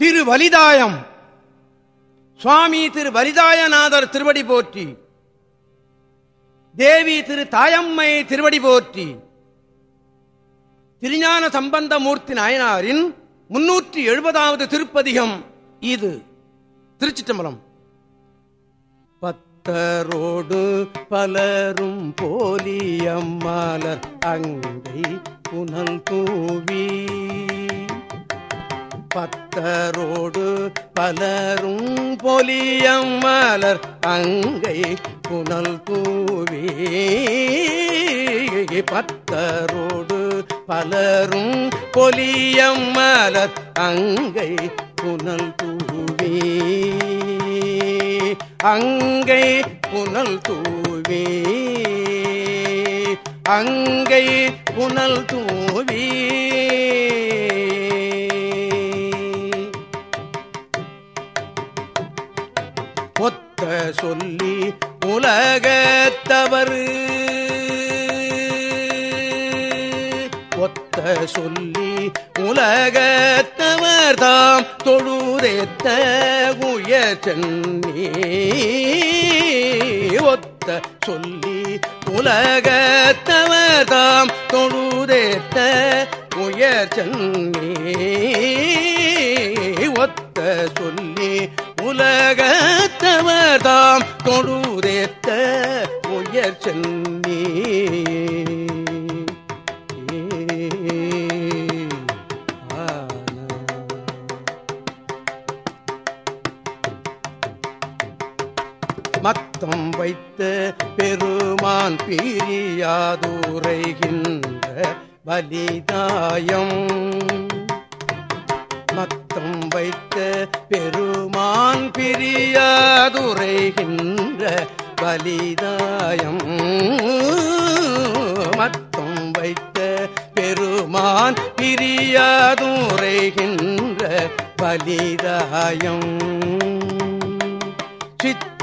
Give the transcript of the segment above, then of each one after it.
திரு வலிதாயம் சுவாமி திரு வலிதாயநாதர் திருவடி போற்றி. தேவி திரு தாயம்மை திருவடி போற்றி. திருஞான சம்பந்தமூர்த்தி நாயனாரின் முன்னூற்றி எழுபதாவது திருப்பதிகம் இது. திருச்சிட்டம்பலம் பத்தரோடு பலரும் போலியம்மாலர் அங்கை புனல் தூவி. பத்தரோடு பலரும் பொலியம்மலர் அங்கை புனல் தூவி. பத்தரோடு பலரும் பொலியம்மலர் அங்கை புனல் தூவி. அங்கை புனல் தூவி. அங்கை புனல் தூவி. சொல்லி உலகத்தவரு. ஒத்த சொல்லி உலகத்தவர் தாம் தொழுதேத்த உயர் சென்னி ஒத்த சொல்லி உலகத்தவர் தாம் தொழுதேத்த உயர் சென்னி மத்தம் வைத்த பெருமான் பிரியாதுரைகின்ற பலிதாயம். மத்தம் வைத்த பெருமான் பிரியாதுரைகின்ற பலிதாயம். மத்தம் வைத்த பெருமான் பிரியாதுரைகின்ற பலிதாயம்.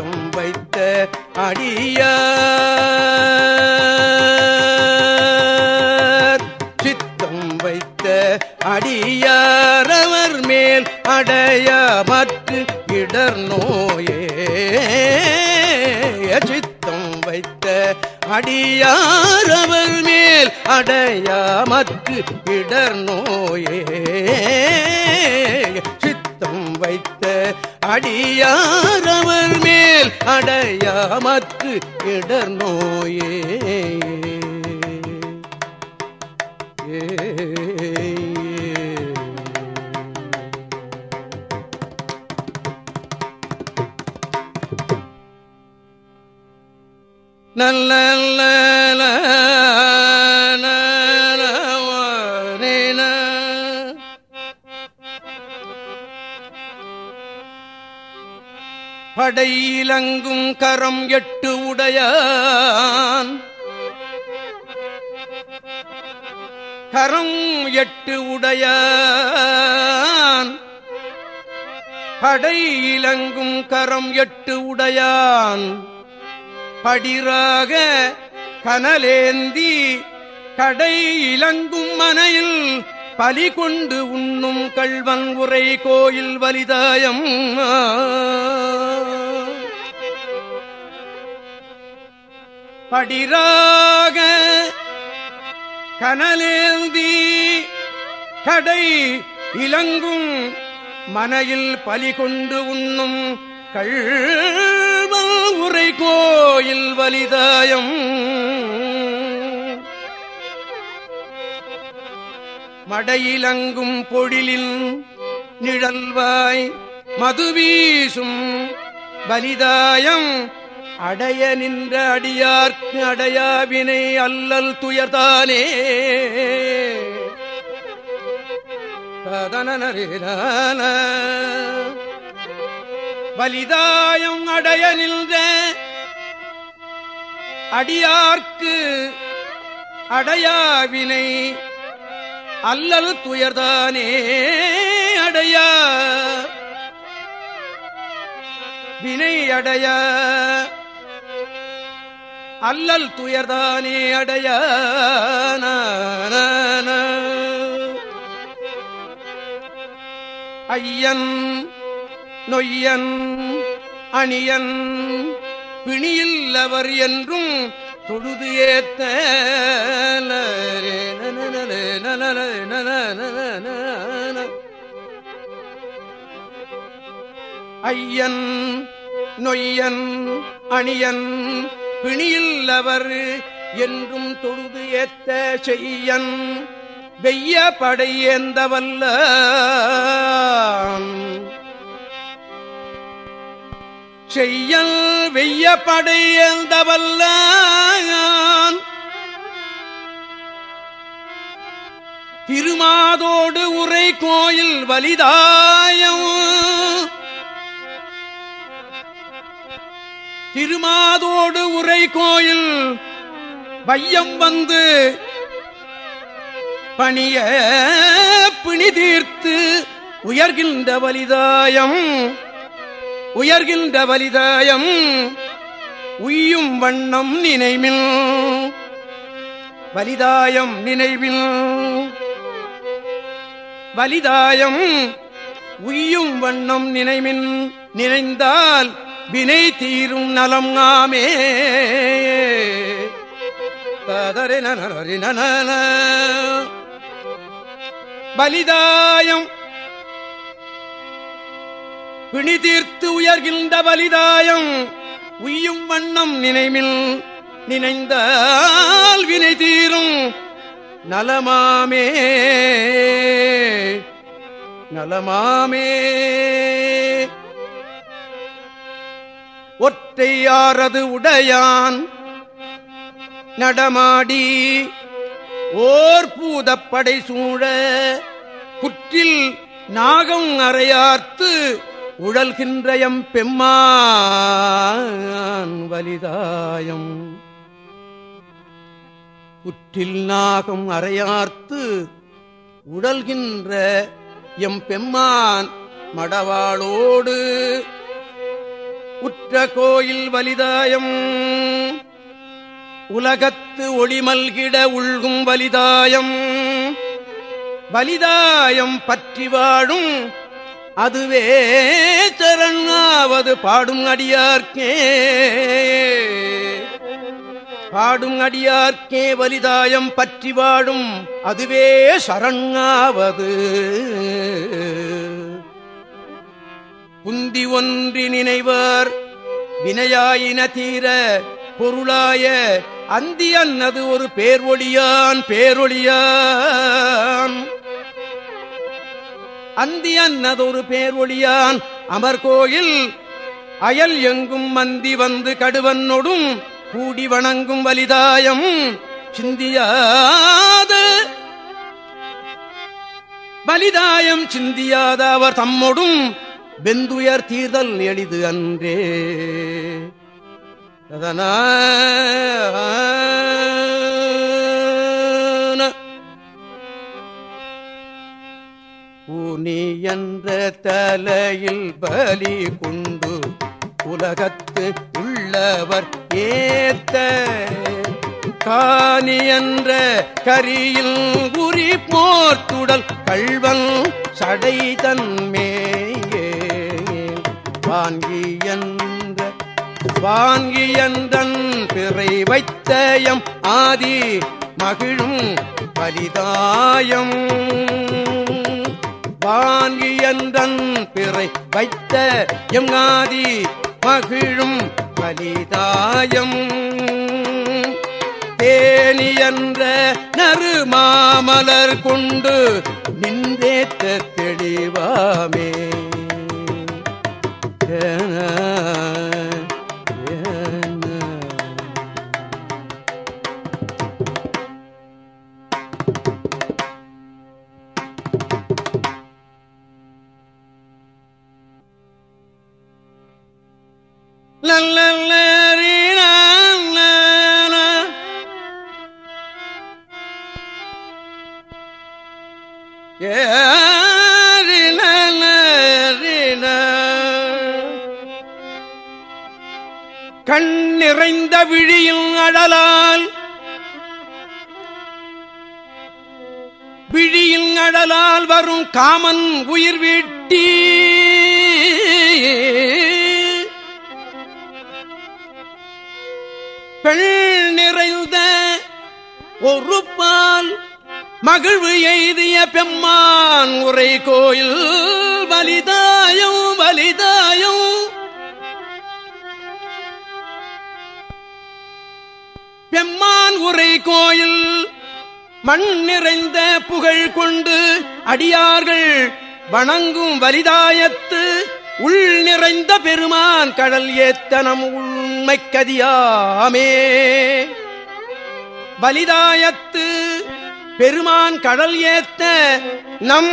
சித்தம் வைத்த அடியார். சித்தம் வைத்த அடியாரவர் மேல் அடையமற்று இடர் நோயே. சித்தம் வைத்த அடியாரவர் மேல் அடையாமற்று இடர் நோயே. சித்தம் வைத்த அடியாரவர் மேல் மேல் அடையாமற்று இடர் நோயே. நல்ல படையிலங்கும் கரம் எட்டு உடையான். கரம் எட்டு உடையான். படையிலங்கும் கரம் எட்டு உடையான். படிராக கனலேந்தி கடை இலங்கும் மனையில் பலி கொண்டு உண்ணும் கள்வன் உரை கோயில் வலிதாயம். படிராக கனலேந்தி கடை இலங்கும் மனையில் பலி கொண்டு உண்ணும் கள்வன் கோயில் வலிதாயம். மடையிலங்கும் பொழிலில் நிழல்வாய் மதுவீசும் பலிதாயம் அடைய நின்ற அடியார்க்கு அடையாவினை அல்லல் துயர்தானே கதனரிலான வலிதாயம் அடைய நின்ற அடியார்க்கு அடையாவினை அல்லல் துயர்தானே அடையா வினை அடைய அல்லல் துயர்தானே அடைய ஐயன் நொய்யன் அணியன் பிணியில்லவர் என்றும் தொழுது ஏத்த ஐயன் நொய்யன் அணியன் பிணியில்லவர் என்றும் தொழுது ஏத்த செய்யன். வெய்ய படையேந்தவல்ல செய்யல் வெய்ய படையேந்தவல்ல திருமாதோடு உரை கோயில் வலிதாயம் திருமாதோடு உரை கோயில் வையம் வந்து பணிய பிணி தீர்த்து உயர்கின்ற வலிதாயம் உயர்கின்ற வலிதாயம் உய்யும் வண்ணம் நினைவில் வலிதாயம் நினைவில். வலிதாயம் உய்யும் வண்ணம் நினைவின் நினைந்தால் வினை தீரும் நலம் நாமே. பலிதாயம் பிணி தீர்த்து உயர்கின்ற பலிதாயம் உய்யும் வண்ணம் நினைமில் நினைந்தால் வினை தீரும் நலமாமே. நலமாமே. ஒற்றையாரது உடையான் நடமாடி ஓர் பூதப்படை சூழ குற்றில் நாகம் அறையார்த்து உழல்கின்றயம் பெம்மான் வலிதாயம். குற்றில் நாகம் அறையார்த்து உடல்கின்ற எம் பெம்மான் மடவாளோடு உற்ற கோயில் வலிதாயம். உலகத்து ஒளிமல்கிட உள்கும் வலிதாயம். வலிதாயம் பற்றி வாழும் அதுவே சரணாவது பாடும் அடியார்க்கே. பாடும் அடியார்க்கே வலிதாயம் பற்றி வாழும் அதுவே சரணாவது. புந்தி ஒன்றி நினைவர். வினையாயின தீர பொருளாய அந்தி அன்னது ஒரு பேர்வொழியான் பேரொழியான். அந்தி அன்னது ஒரு பேர்வொழியான் அமர்கோயில். அயல் எங்கும் மந்தி வந்து கடுவன்னொடும் கூடி வணங்கும் வலிதாயம் சிந்தியாத. வலிதாயம் சிந்தியாத அவர் தம்மொடும் வெந்துயர் தீர்தல் எளிது அன்றே. அதன ஊனி என்ற தலையில் பலி கொண்டு உலகத்து உள்ளவர் ஏத்த. காணி என்ற கரியில் உரி போர்த்துடல் கள்வன் சடை தன்மே வாங்கி என்ற பிறை வைத்தயம் ஆதி மகிழும் பலிதாயம் வாங்கி பிறை வைத்த எம் ஆதி மகிழும் பலிதாயம் தேனியன்ற நறுமாமலர் கொண்டு நின்றேத்த தெளிவாமே. கண் நிறைந்த விழியில் அடலால் விழியில் அடலால் வரும் காமன் உயிர் வீட்டி. பெண் நிறைந்த ஒரு பால். மகிழ்வு எய்திய பெம்மான் உரை கோயில் வலிதாயம் வலிதாயம். பெம்மான் உரை கோயில் மண் நிறைந்த புகழ் கொண்டு அடியார்கள் வணங்கும் வலிதாயத்து உள் நிறைந்த பெருமான் கடல் ஏத்தனம் உண்மைக்கதியாமே. வலிதாயத்து பெருமான் கடல் ஏத்த நம்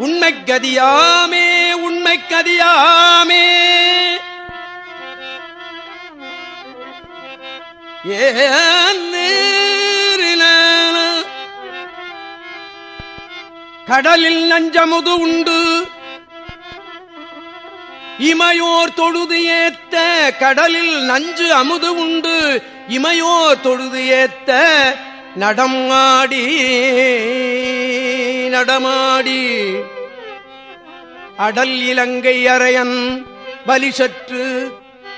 உண்மைக்கதியாமே உண்மைக்கதியாமே கடலில் நஞ்சமுது உண்டு. இமையோர் தொழுது ஏத்த கடலில் நஞ்சு அமுது உண்டு. இமையோர் தொழுது ஏத்த நடம் ஆடி நடமாடி அடல் இலங்கை அரையன் பலிசற்று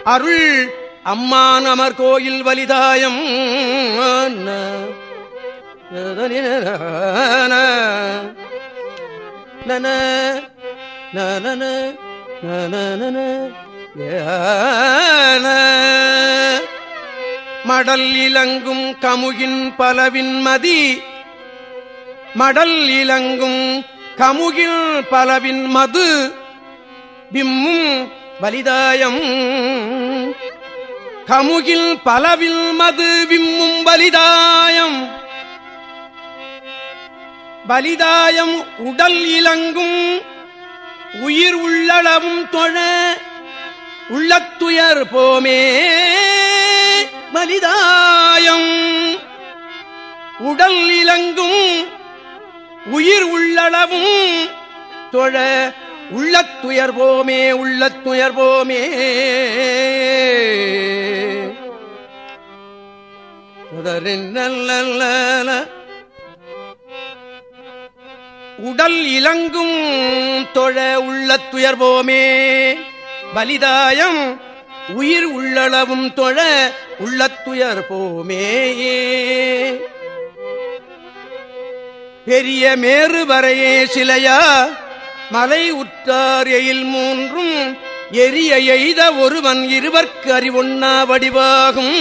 அருள் அம்மான் அமர் கோயில் வலிதாயம் நன ஏ மடல் இலங்கும் கமுகின் பலவின் மதி. மடல் இலங்கும் கமுகில் பலவின் மது. பிம்மும் வலிதாயம். கமுகில் பலவில் மது விம்மும் பலிதாயம் பலிதாயம் உடல் இலங்கும். உயிர் உள்ளளவும் தொழ உள்ளத்துயர் போமே. மனிதாயம். உடல் இலங்கும் உயிர் உள்ளளவும் தொழ உள்ளத்துயர் போமே உள்ளத்துயர் போமே நல்ல உடல் இலங்கும் தொழ உள்ளத்துயர் போமே பலிதாயம் உயிர் உள்ளளவும் தொழ உள்ளத்துயர் போமேயே. பெரிய மேறு வரையே சிலையா மலை உற்றார் எயில் மூன்றும் எரிய எய்த ஒருவன் இருவர்க்கு அறிவொன்னா வடிவாகும்.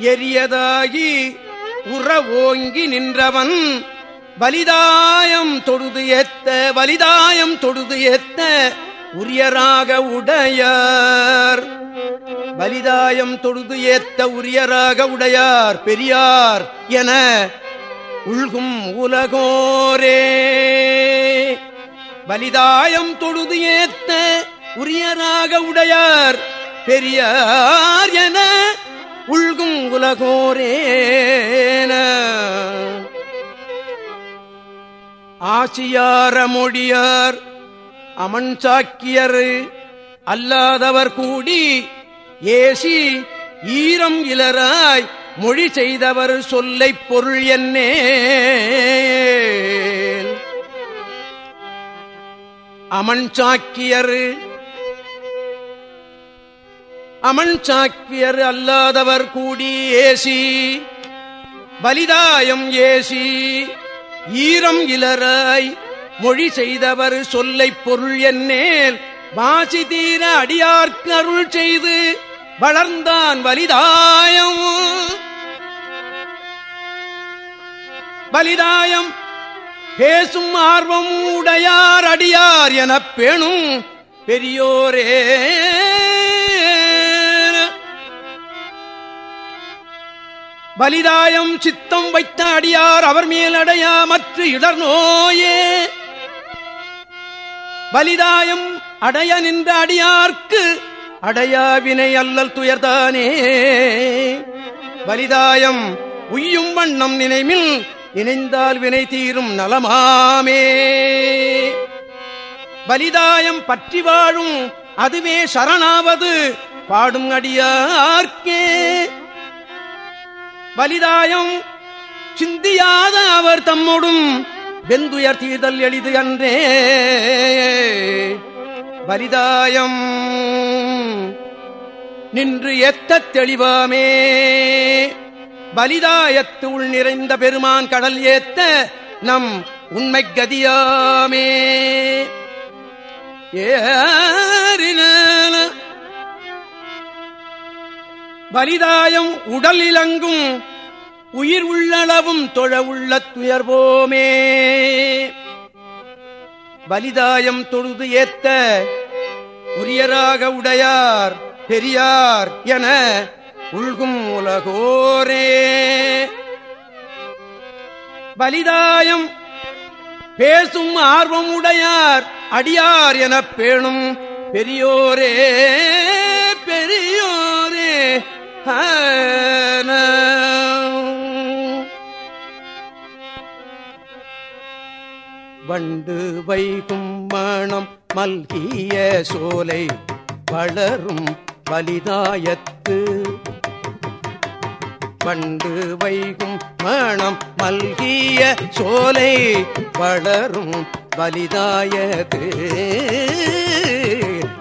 எரியதாகி உற ஓங்கி நின்றவன் வலிதாயம் தொழுது ஏத்த வலிதாயம் தொழுது ஏத்த உரியராக உடையார். வலிதாயம் தொழுது ஏத்த உரியராக உடையார் பெரியார் என உள்கும் உலகோரே. வலிதாயம் தொழுது ஏத்த உரியராக உடையார் பெரியார் என உள்கும் உலகோரேன. ஆசியாரமொழியார் அமன் சாக்கியர் அல்லாதவர் கூடி ஏசி ஈரம் இலராய் மொழி செய்தவர் சொல்லை பொருள் என்னே அமன் சாக்கியர் அமன் சாக்கியர் அல்லாதவர் கூடி ஏசி பலிதாயம் ஏசி. ஈரம் இலராய் மொழி செய்தவர் சொல்லை பொருள் என்னேல் வாசி தீர அடியார்க்கு அருள் செய்து வளர்ந்தான் வலிதாயம். பலிதாயம் பேசும் ஆர்வம் உடையார் அடியார் எனப் பேணும் பெரியோரே. பலிதாயம் சித்தம் வைத்த அடியார் அவர் மேல் அடையா மற்ற இடர் நோயே பலிதாயம் அடைய நின்ற அடியார்க்கு அடையா வினை அல்லல் துயர்தானே. பலிதாயம் உய்யும் வண்ணம் நினைமில் நினைந்தால் வினை தீரும் நலமாமே. பலிதாயம் பற்றி வாழும் அதுவே சரணாவது பாடும் அடியார்க்கே. வலிதாயம். சிந்தியாத அவர் தம்மோடும் வெந்துயர் தீதல் எளிது அன்றே. வலிதாயம். நின்று எத்த தெளிவாமே. பலிதாயத்து உள் நிறைந்த பெருமான் கடல் ஏத்த நம் உண்மை கதியாமே. ஏறின பலிதாயம் உடல் இலங்கும் உயிர் உள்ளளவும் தொழ உள்ள துயர்வோமே. பலிதாயம் தொழுது ஏத்த உரியராக உடையார் பெரியார் என உள்கும் உலகோரே. பலிதாயம் பேசும் ஆர்வம் உடையார் அடியார் எனப் பேணும் பெரியோரே பெரியோரே. வண்டு வைகும் மணம் மல்கிய சோலை வளரும் பலிதாயத்து வண்டு வைகும் மணம் மல்கிய சோலை வளரும் வலிதாயது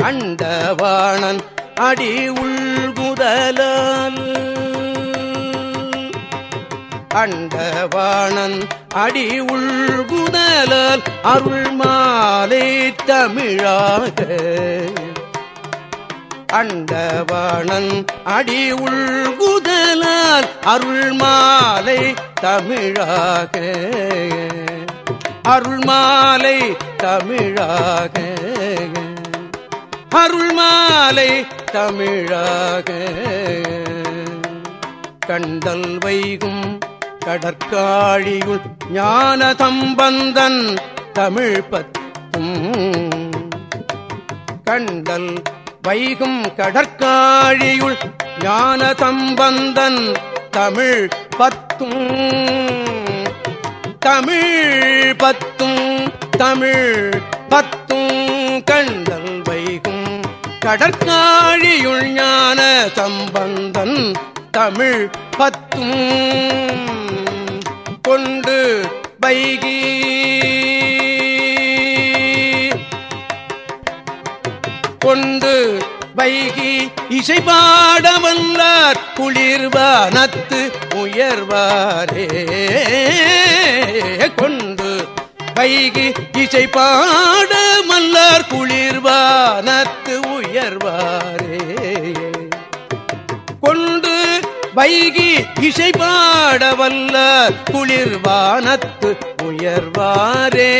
அண்டவாணன் அடி உள்குதலால் அண்டவாணன் அடி உள்குதலால் அருள் மாலை தமிழாக அண்டவாணன் அடி உள்குதலால் அருள் மாலை தமிழாக. அருள் மாலை தமிழாக. அருள் மாலை தமிழாக. கண்டல் வைகும் கடற்காழியுள் ஞான சம்பந்தன் தமிழ் பத்தும். கண்டல் வைகும் கடற்காழியுள் ஞான சம்பந்தன் தமிழ் பத்தும். தமிழ் பத்தும் தமிழ் பத்தும். கண்டல் வைகும் கடற்காழியுள் ஞான சம்பந்தன் தமிழ் பத்தும். கொண்டு வைகி. கொண்டு வைகி. இசைபாட வந்தார் குளிர்வானத்து உயர்வாரே. கொண்டு வைகி இசை பாட மல்லார் குளிர்வானத்து உயர்வாரே. கொண்டு வைகி இசை பாட வல்ல குளிர்வானத்து உயர்வாரே.